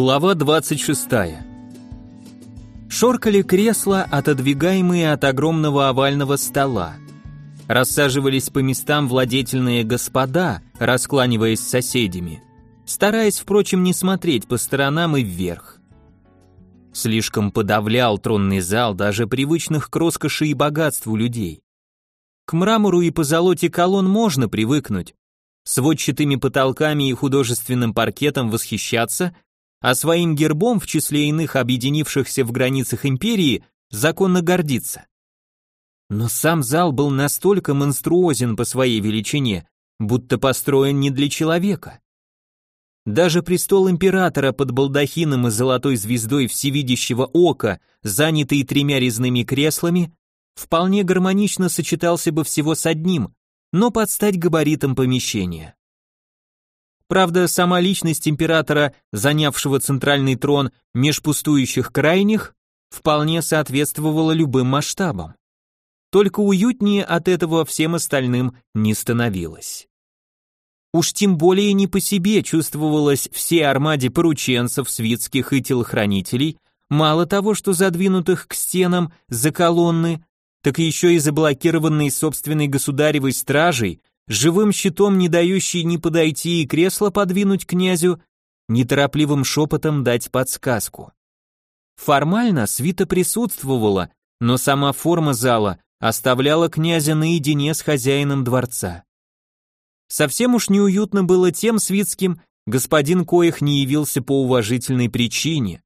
Глава 26. Шоркали кресла, отодвигаемые от огромного овального стола. Рассаживались по местам владетельные господа, раскланиваясь с соседями, стараясь, впрочем, не смотреть по сторонам и вверх. Слишком подавлял тронный зал даже привычных к роскоши и богатству людей. К мрамору и позолоте колонн можно привыкнуть, сводчатыми потолками и художественным паркетом восхищаться – а своим гербом в числе иных объединившихся в границах империи законно гордиться. Но сам зал был настолько монструозен по своей величине, будто построен не для человека. Даже престол императора под балдахином и золотой звездой всевидящего ока, занятый тремя резными креслами, вполне гармонично сочетался бы всего с одним, но под стать габаритом помещения. Правда, сама личность императора, занявшего центральный трон меж пустующих крайних, вполне соответствовала любым масштабам. Только уютнее от этого всем остальным не становилось. Уж тем более не по себе чувствовалось все армаде порученцев, свитских и телохранителей, мало того, что задвинутых к стенам за колонны, так еще и заблокированной собственной государевой стражей, живым щитом не дающий ни подойти и кресло подвинуть князю, неторопливым шепотом дать подсказку. Формально свита присутствовала, но сама форма зала оставляла князя наедине с хозяином дворца. Совсем уж неуютно было тем свитским, господин коих не явился по уважительной причине.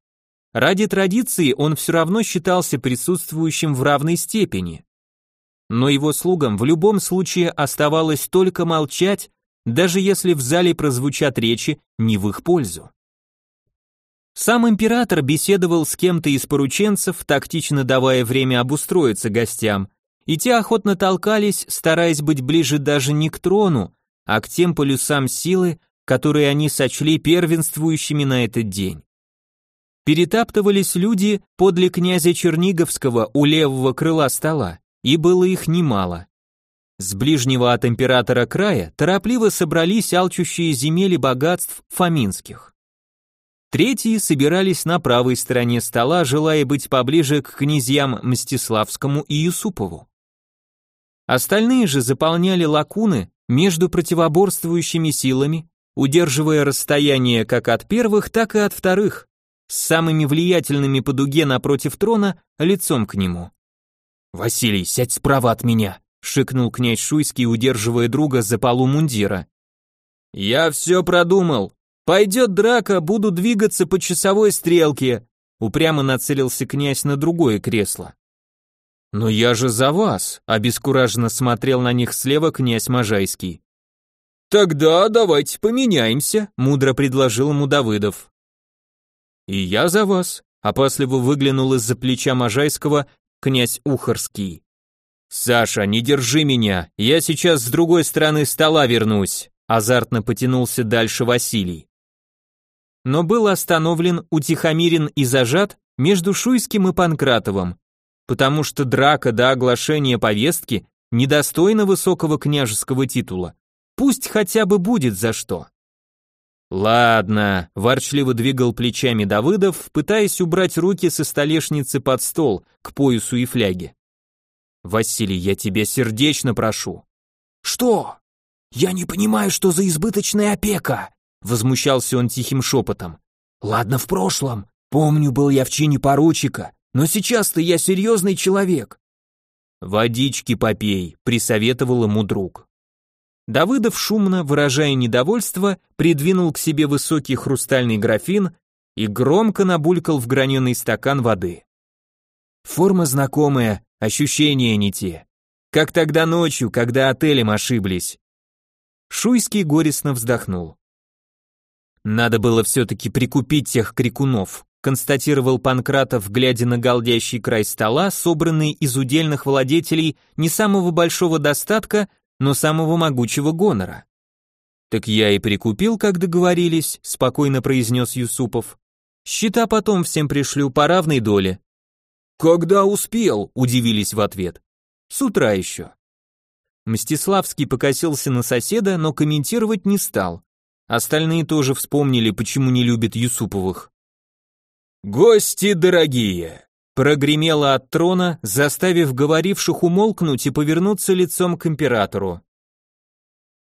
Ради традиции он все равно считался присутствующим в равной степени но его слугам в любом случае оставалось только молчать, даже если в зале прозвучат речи не в их пользу. Сам император беседовал с кем-то из порученцев, тактично давая время обустроиться гостям, и те охотно толкались, стараясь быть ближе даже не к трону, а к тем полюсам силы, которые они сочли первенствующими на этот день. Перетаптывались люди подле князя Черниговского у левого крыла стола, и было их немало. С ближнего от императора края торопливо собрались алчущие земели богатств фаминских. Третьи собирались на правой стороне стола, желая быть поближе к князьям Мстиславскому и Юсупову. Остальные же заполняли лакуны между противоборствующими силами, удерживая расстояние как от первых, так и от вторых, с самыми влиятельными по дуге напротив трона лицом к нему. «Василий, сядь справа от меня», — шикнул князь Шуйский, удерживая друга за полу мундира. «Я все продумал. Пойдет драка, буду двигаться по часовой стрелке», — упрямо нацелился князь на другое кресло. «Но я же за вас», — обескураженно смотрел на них слева князь Можайский. «Тогда давайте поменяемся», — мудро предложил ему Давыдов. «И я за вас», — опасливо выглянул из-за плеча Можайского князь Ухарский. «Саша, не держи меня, я сейчас с другой стороны стола вернусь», азартно потянулся дальше Василий. Но был остановлен, утихомирен и зажат между Шуйским и Панкратовым, потому что драка до оглашения повестки недостойна высокого княжеского титула. Пусть хотя бы будет за что. «Ладно», – ворчливо двигал плечами Давыдов, пытаясь убрать руки со столешницы под стол, к поясу и фляге. «Василий, я тебя сердечно прошу». «Что? Я не понимаю, что за избыточная опека», – возмущался он тихим шепотом. «Ладно, в прошлом. Помню, был я в чине поручика, но сейчас-то я серьезный человек». «Водички попей», – присоветовал ему друг. Давыдов шумно, выражая недовольство, придвинул к себе высокий хрустальный графин и громко набулькал в граненый стакан воды. Форма знакомая, ощущения не те. Как тогда ночью, когда отелем ошиблись. Шуйский горестно вздохнул. Надо было все-таки прикупить тех крикунов, констатировал Панкратов, глядя на голдящий край стола, собранный из удельных владетелей не самого большого достатка, но самого могучего гонора. Так я и прикупил, как договорились, спокойно произнес Юсупов. Счета потом всем пришлю по равной доле. Когда успел? удивились в ответ. С утра еще. Мстиславский покосился на соседа, но комментировать не стал. Остальные тоже вспомнили, почему не любят Юсуповых. Гости дорогие, прогремело от трона, заставив говоривших умолкнуть и повернуться лицом к императору.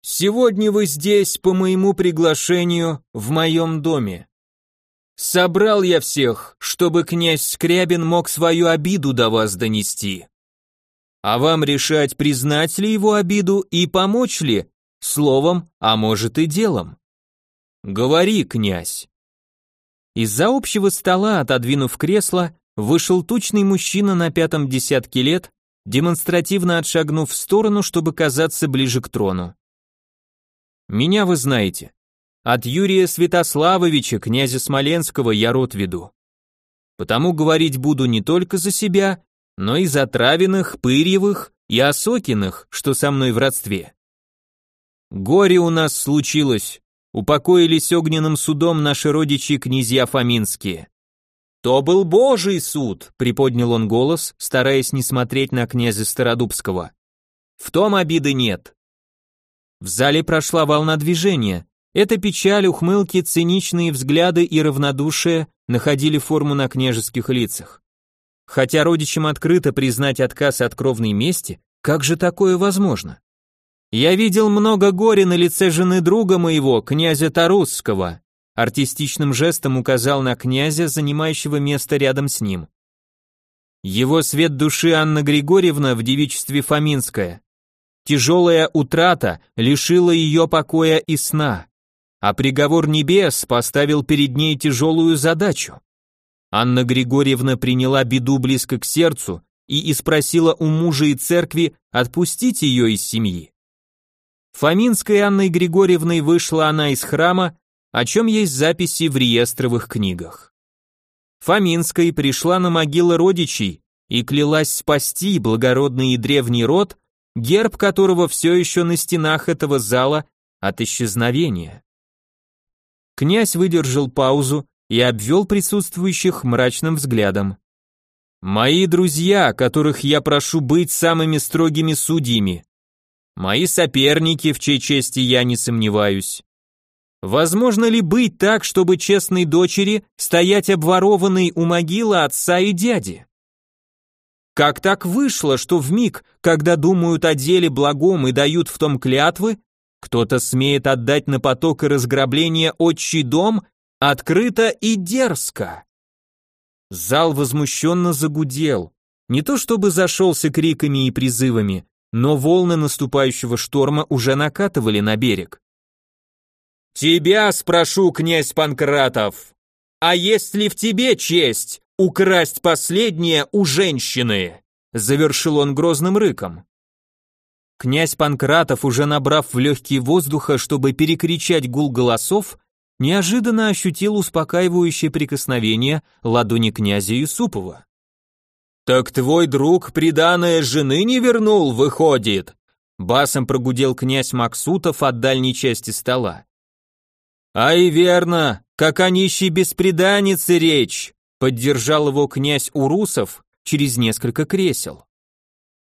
Сегодня вы здесь по моему приглашению в моем доме. Собрал я всех, чтобы князь Скрябин мог свою обиду до вас донести. А вам решать, признать ли его обиду и помочь ли, словом, а может и делом. Говори, князь. Из-за общего стола, отодвинув кресло, вышел тучный мужчина на пятом десятке лет, демонстративно отшагнув в сторону, чтобы казаться ближе к трону. Меня вы знаете. От Юрия Святославовича, князя Смоленского, я род веду. Потому говорить буду не только за себя, но и за Травиных, Пырьевых и Осокиных, что со мной в родстве. Горе у нас случилось, упокоились огненным судом наши родичи князья Фоминские. То был Божий суд, приподнял он голос, стараясь не смотреть на князя Стародубского. В том обиды нет. В зале прошла волна движения. Эта печаль, ухмылки, циничные взгляды и равнодушие находили форму на княжеских лицах. Хотя родичам открыто признать отказ от кровной мести, как же такое возможно? Я видел много горя на лице жены друга моего, князя Тарусского. Артистичным жестом указал на князя, занимающего место рядом с ним. Его свет души Анна Григорьевна в девичестве Фоминская Тяжелая утрата лишила ее покоя и сна, а приговор небес поставил перед ней тяжелую задачу. Анна Григорьевна приняла беду близко к сердцу и испросила у мужа и церкви отпустить ее из семьи. Фоминской Анной Григорьевной вышла она из храма, о чем есть записи в реестровых книгах. Фоминской пришла на могилы родичей и клялась спасти благородный и древний род герб которого все еще на стенах этого зала от исчезновения. Князь выдержал паузу и обвел присутствующих мрачным взглядом. «Мои друзья, которых я прошу быть самыми строгими судьями. Мои соперники, в чьей чести я не сомневаюсь. Возможно ли быть так, чтобы честной дочери стоять обворованной у могилы отца и дяди? Как так вышло, что в миг, когда думают о деле благом и дают в том клятвы, кто-то смеет отдать на поток и разграбление отчий дом открыто и дерзко? Зал возмущенно загудел. Не то чтобы зашелся криками и призывами, но волны наступающего шторма уже накатывали на берег. «Тебя спрошу, князь Панкратов, а есть ли в тебе честь украсть последнее у женщины!» Завершил он грозным рыком. Князь Панкратов, уже набрав в легкие воздуха, чтобы перекричать гул голосов, неожиданно ощутил успокаивающее прикосновение ладони князя Юсупова. «Так твой друг приданое жены не вернул, выходит!» Басом прогудел князь Максутов от дальней части стола. «Ай, верно, как о нищей беспреданнице речь!» Поддержал его князь Урусов через несколько кресел.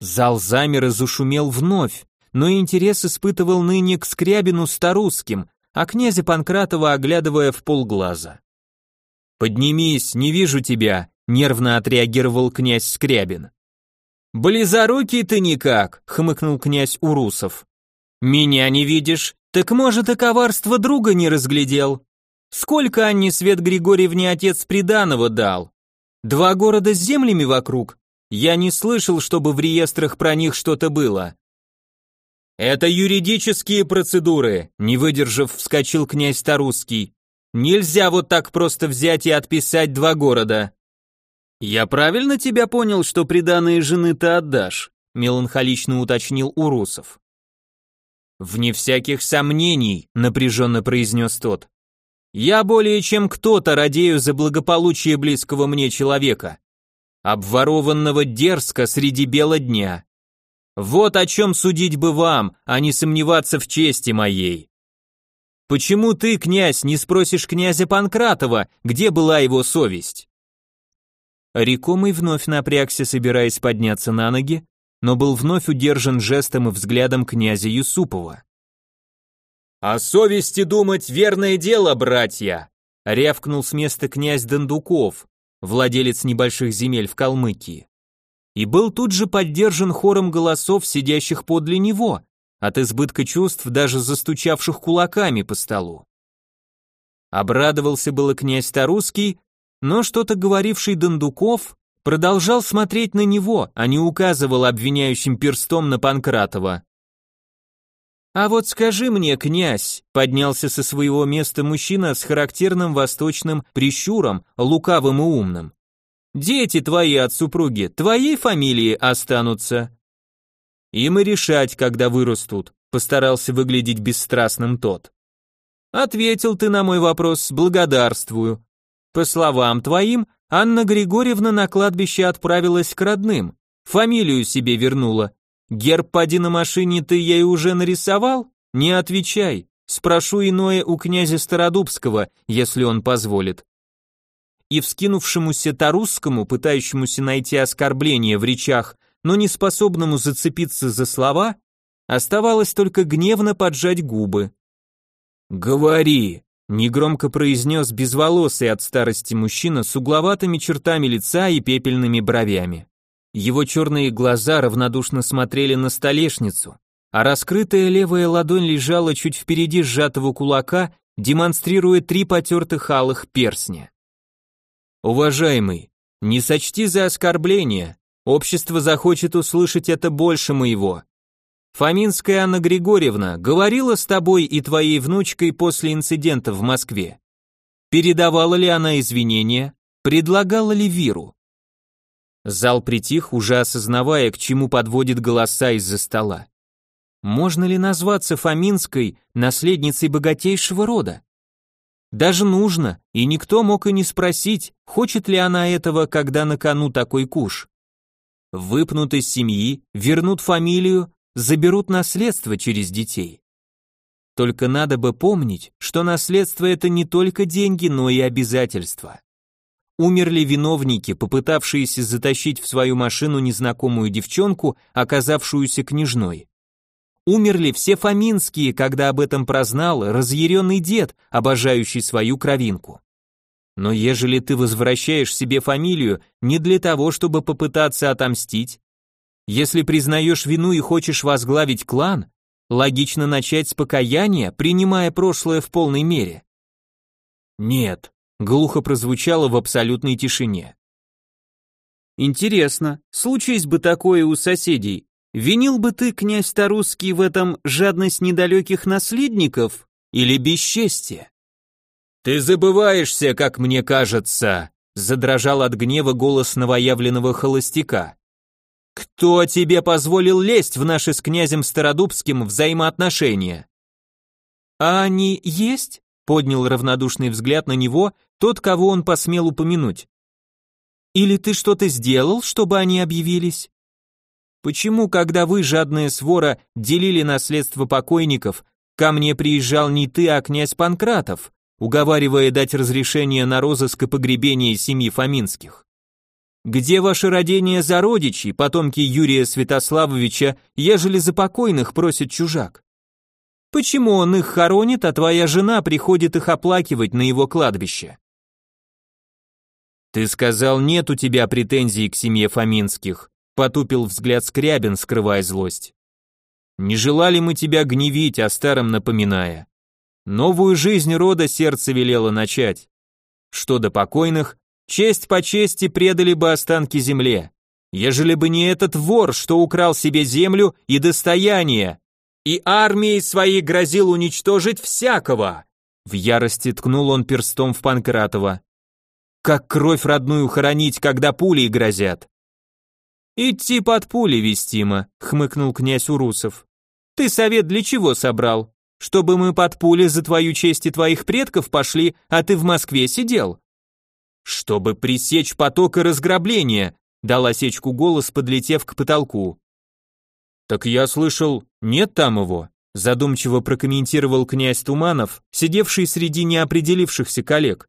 Зал замер и зашумел вновь, но интерес испытывал ныне к Скрябину старусским, а князя Панкратова оглядывая в полглаза. «Поднимись, не вижу тебя», — нервно отреагировал князь Скрябин. «Близорукий ты никак», — хмыкнул князь Урусов. «Меня не видишь? Так может и коварство друга не разглядел?» Сколько Анне Свет Григорьевне отец приданого дал? Два города с землями вокруг? Я не слышал, чтобы в реестрах про них что-то было. Это юридические процедуры, не выдержав, вскочил князь Тарусский. Нельзя вот так просто взять и отписать два города. Я правильно тебя понял, что приданые жены ты отдашь? меланхолично уточнил Урусов. Вне всяких сомнений, напряженно произнес тот. Я более чем кто-то радею за благополучие близкого мне человека, обворованного дерзко среди бела дня. Вот о чем судить бы вам, а не сомневаться в чести моей. Почему ты, князь, не спросишь князя Панкратова, где была его совесть? Рекомый вновь напрягся, собираясь подняться на ноги, но был вновь удержан жестом и взглядом князя Юсупова. «О совести думать верное дело, братья!» рявкнул с места князь Дондуков, владелец небольших земель в Калмыкии. И был тут же поддержан хором голосов, сидящих подле него, от избытка чувств даже застучавших кулаками по столу. Обрадовался было князь Тарусский, но что-то говоривший Дондуков продолжал смотреть на него, а не указывал обвиняющим перстом на Панкратова. «А вот скажи мне, князь», — поднялся со своего места мужчина с характерным восточным прищуром, лукавым и умным. «Дети твои от супруги твоей фамилии останутся?» «Им и решать, когда вырастут», — постарался выглядеть бесстрастным тот. «Ответил ты на мой вопрос, благодарствую. По словам твоим, Анна Григорьевна на кладбище отправилась к родным, фамилию себе вернула, Герб поди на машине ты ей уже нарисовал? Не отвечай. Спрошу иное у князя Стародубского, если он позволит. И вскинувшемуся Тарусскому, пытающемуся найти оскорбление в речах, но не способному зацепиться за слова, оставалось только гневно поджать губы. «Говори», — негромко произнес безволосый от старости мужчина с угловатыми чертами лица и пепельными бровями. Его черные глаза равнодушно смотрели на столешницу, а раскрытая левая ладонь лежала чуть впереди сжатого кулака, демонстрируя три потертых алых перстня. «Уважаемый, не сочти за оскорбление, общество захочет услышать это больше моего. Фоминская Анна Григорьевна говорила с тобой и твоей внучкой после инцидента в Москве. Передавала ли она извинения, предлагала ли Виру? Зал притих, уже осознавая, к чему подводит голоса из-за стола. Можно ли назваться Фоминской наследницей богатейшего рода? Даже нужно, и никто мог и не спросить, хочет ли она этого, когда на кону такой куш. Выпнут из семьи, вернут фамилию, заберут наследство через детей. Только надо бы помнить, что наследство это не только деньги, но и обязательства. Умерли виновники, попытавшиеся затащить в свою машину незнакомую девчонку, оказавшуюся княжной. Умерли все фаминские, когда об этом прознал разъяренный дед, обожающий свою кровинку. Но ежели ты возвращаешь себе фамилию не для того, чтобы попытаться отомстить, если признаешь вину и хочешь возглавить клан, логично начать с покаяния, принимая прошлое в полной мере. Нет, глухо прозвучало в абсолютной тишине. Интересно, случись бы такое у соседей, винил бы ты, князь Тарусский, в этом жадность недалеких наследников или бесчестие? Ты забываешься, как мне кажется, задрожал от гнева голос новоявленного холостяка. Кто тебе позволил лезть в наши с князем Стародубским взаимоотношения? А они есть? Поднял равнодушный взгляд на него тот, кого он посмел упомянуть. Или ты что-то сделал, чтобы они объявились? Почему, когда вы, жадная свора, делили наследство покойников, ко мне приезжал не ты, а князь Панкратов, уговаривая дать разрешение на розыск и погребение семьи Фоминских? Где ваше родение за родичи, потомки Юрия Святославовича, ежели за покойных просит чужак? Почему он их хоронит, а твоя жена приходит их оплакивать на его кладбище? «Ты сказал, нет у тебя претензий к семье Фоминских», потупил взгляд Скрябин, скрывая злость. «Не желали мы тебя гневить, о старом напоминая. Новую жизнь рода сердце велело начать. Что до покойных, честь по чести предали бы останки земле, ежели бы не этот вор, что украл себе землю и достояние, и армией своей грозил уничтожить всякого». В ярости ткнул он перстом в Панкратова. Как кровь родную хоронить, когда пули грозят? Идти под пули вестимо, хмыкнул князь Урусов. Ты совет для чего собрал? Чтобы мы под пули за твою честь и твоих предков пошли, а ты в Москве сидел? Чтобы пресечь поток и разграбление, дал осечку голос, подлетев к потолку. Так я слышал, нет там его, задумчиво прокомментировал князь Туманов, сидевший среди неопределившихся коллег.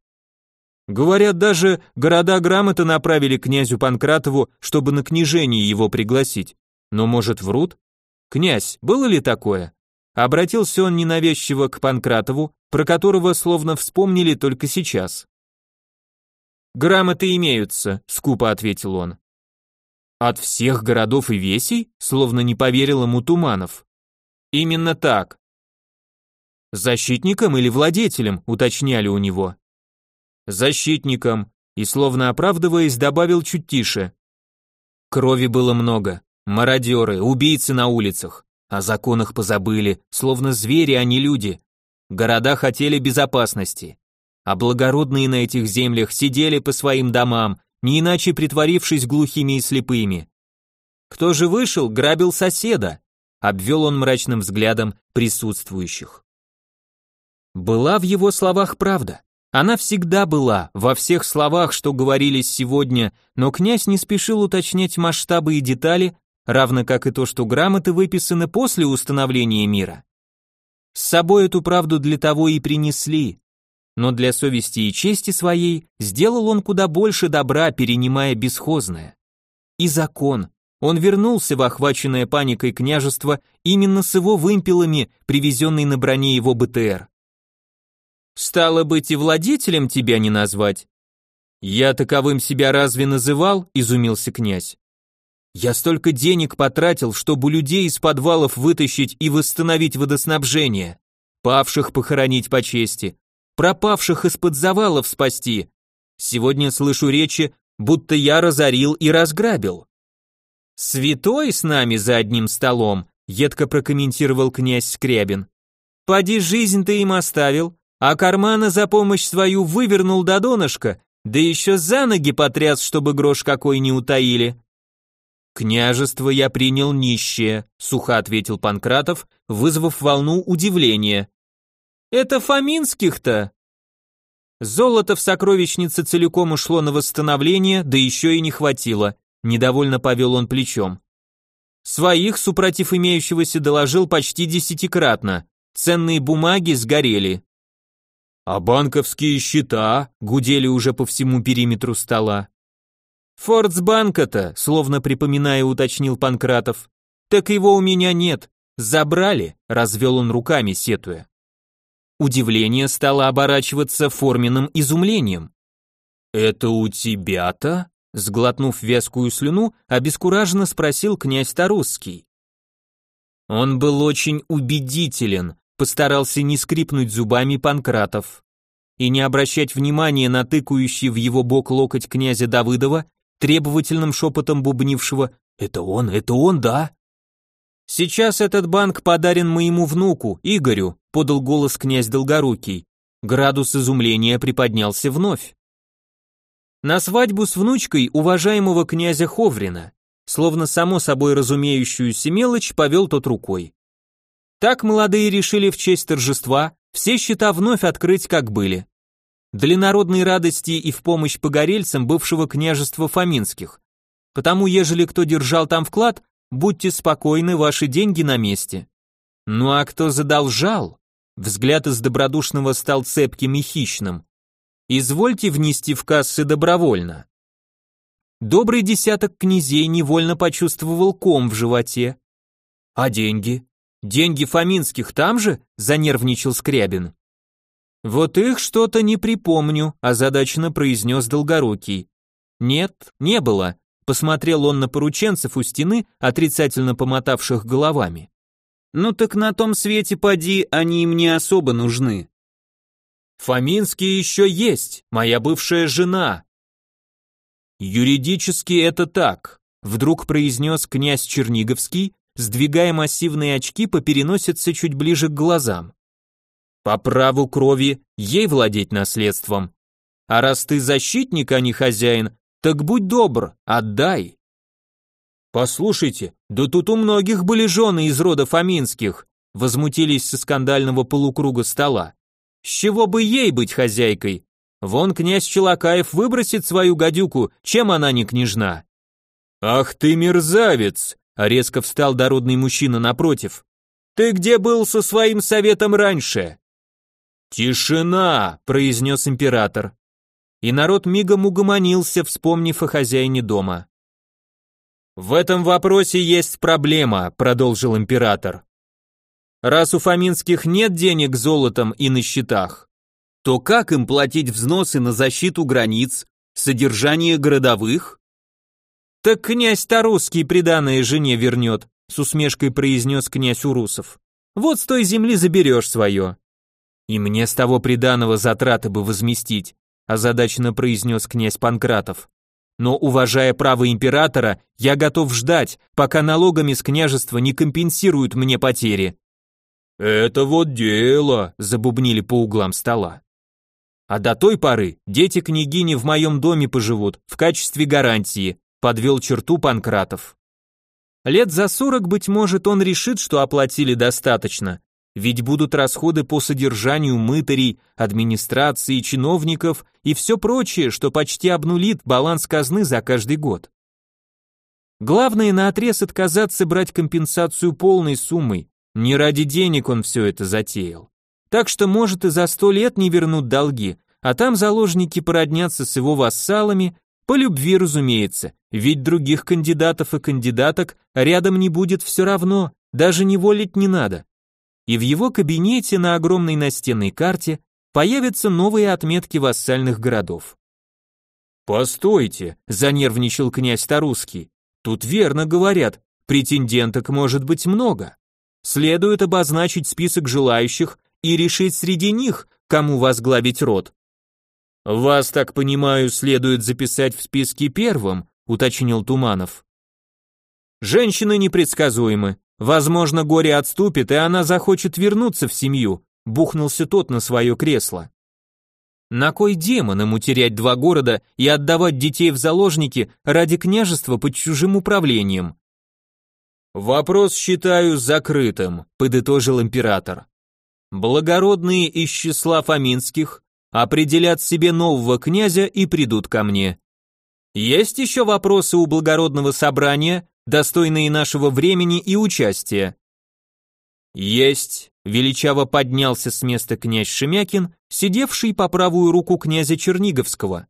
Говорят, даже города грамоты направили князю Панкратову, чтобы на княжение его пригласить. Но, может, врут? Князь, было ли такое? Обратился он ненавязчиво к Панкратову, про которого словно вспомнили только сейчас. Грамоты имеются, скупо ответил он. От всех городов и весей? Словно не поверил ему Туманов. Именно так. Защитником или владетелем, уточняли у него. Защитником, и словно оправдываясь, добавил чуть тише. Крови было много, мародеры, убийцы на улицах, о законах позабыли, словно звери, а не люди. Города хотели безопасности, а благородные на этих землях сидели по своим домам, не иначе притворившись глухими и слепыми. Кто же вышел, грабил соседа, обвел он мрачным взглядом присутствующих. Была в его словах правда. Она всегда была, во всех словах, что говорились сегодня, но князь не спешил уточнять масштабы и детали, равно как и то, что грамоты выписаны после установления мира. С собой эту правду для того и принесли, но для совести и чести своей сделал он куда больше добра, перенимая бесхозное. И закон. Он вернулся в охваченное паникой княжество именно с его вымпелами, привезенной на броне его БТР. «Стало быть, и владетелем тебя не назвать?» «Я таковым себя разве называл?» – изумился князь. «Я столько денег потратил, чтобы людей из подвалов вытащить и восстановить водоснабжение, павших похоронить по чести, пропавших из-под завалов спасти. Сегодня слышу речи, будто я разорил и разграбил. Святой с нами за одним столом, едко прокомментировал князь Скрябин. Поди жизнь ты им оставил, а кармана за помощь свою вывернул до донышка, да еще за ноги потряс, чтобы грош какой не утаили. «Княжество я принял нищее», — сухо ответил Панкратов, вызвав волну удивления. Это Фоминских-то. Золото в сокровищнице целиком ушло на восстановление, да еще и не хватило. Недовольно повел он плечом. Своих, супротив имеющегося, доложил почти десятикратно. Ценные бумаги сгорели. А банковские счета гудели уже по всему периметру стола. Фордсбанка-то, словно припоминая, уточнил Панкратов. Так его у меня нет. Забрали, развел он руками, сетуя. Удивление стало оборачиваться форменным изумлением. «Это у тебя-то?» Сглотнув вязкую слюну, обескураженно спросил князь Тарусский. Он был очень убедителен, постарался не скрипнуть зубами Панкратов и не обращать внимания на тыкающий в его бок локоть князя Давыдова, требовательным шепотом бубнившего «Это он, это он, да?» Сейчас этот банк подарен моему внуку, Игорю, подал голос князь Долгорукий. Градус изумления приподнялся вновь. На свадьбу с внучкой уважаемого князя Ховрина, словно само собой разумеющуюся мелочь, повел тот рукой. Так молодые решили в честь торжества все счета вновь открыть, как были. Для народной радости и в помощь погорельцам бывшего княжества Фоминских. Потому, ежели кто держал там вклад, Будьте спокойны, ваши деньги на месте. Ну а кто задолжал? Взгляд из добродушного стал цепким и хищным. Извольте внести в кассы добровольно. Добрый десяток князей невольно почувствовал ком в животе. А деньги? Деньги Фоминских там же? Занервничал Скрябин. Вот их что-то не припомню, озадаченно произнес Долгорукий. Нет, не было. Посмотрел он на порученцев у стены, отрицательно помотавших головами. Ну так на том свете поди, они им не особо нужны. Фоминский еще есть, моя бывшая жена. Юридически это так, вдруг произнес князь Черниговский, сдвигая массивные очки по переносице чуть ближе к глазам. По праву крови ей владеть наследством. А раз ты защитник, а не хозяин, так будь добр, отдай. Послушайте, да тут у многих были жены из рода Фоминских, возмутились со скандального полукруга стола. С чего бы ей быть хозяйкой? Вон князь Челакаев выбросит свою гадюку, чем она не княжна. Ах ты мерзавец, резко встал дородный мужчина напротив. Ты где был со своим советом раньше? Тишина, произнес император и народ мигом угомонился, вспомнив о хозяине дома. «В этом вопросе есть проблема», — продолжил император. «Раз у Фоминских нет денег золотом и на счетах, то как им платить взносы на защиту границ, Содержание городовых? Так князь Тарусский приданное жене вернет, с усмешкой произнес князь Урусов. Вот с той земли заберешь свое. И мне с того приданого затраты бы возместить, озадаченно произнес князь Панкратов. Но, уважая право императора, я готов ждать, пока налогами с княжества не компенсируют мне потери. Это вот дело, забубнили по углам стола. А до той поры дети княгини в моем доме поживут в качестве гарантии, подвел черту Панкратов. Лет за сорок, быть может, он решит, что оплатили достаточно, ведь будут расходы по содержанию мытарей, администрации, чиновников и все прочее, что почти обнулит баланс казны за каждый год. Главное на отрез отказаться брать компенсацию полной суммой, не ради денег он все это затеял. Так что, может, и за сто лет не вернут долги, а там заложники породнятся с его вассалами, по любви, разумеется, ведь других кандидатов и кандидаток рядом не будет все равно, даже не волить не надо и в его кабинете на огромной настенной карте появятся новые отметки вассальных городов. «Постойте», — занервничал князь Тарусский, «тут верно говорят, претенденток может быть много. Следует обозначить список желающих и решить среди них, кому возглавить род». «Вас, так понимаю, следует записать в списке первым», — уточнил Туманов. «Женщины непредсказуемы, Возможно, горе отступит, и она захочет вернуться в семью, бухнулся тот на свое кресло. На кой демонам утерять два города и отдавать детей в заложники ради княжества под чужим управлением? Вопрос считаю закрытым, подытожил император. Благородные из числа фаминских определят себе нового князя и придут ко мне. Есть еще вопросы у благородного собрания достойные нашего времени и участия. Есть, величаво поднялся с места князь Шемякин, сидевший по правую руку князя Черниговского.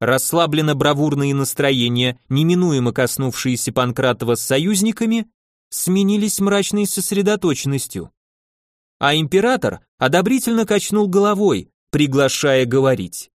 Расслабленно бравурные настроения, неминуемо коснувшиеся Панкратова с союзниками, сменились мрачной сосредоточенностью. А император одобрительно качнул головой, приглашая говорить.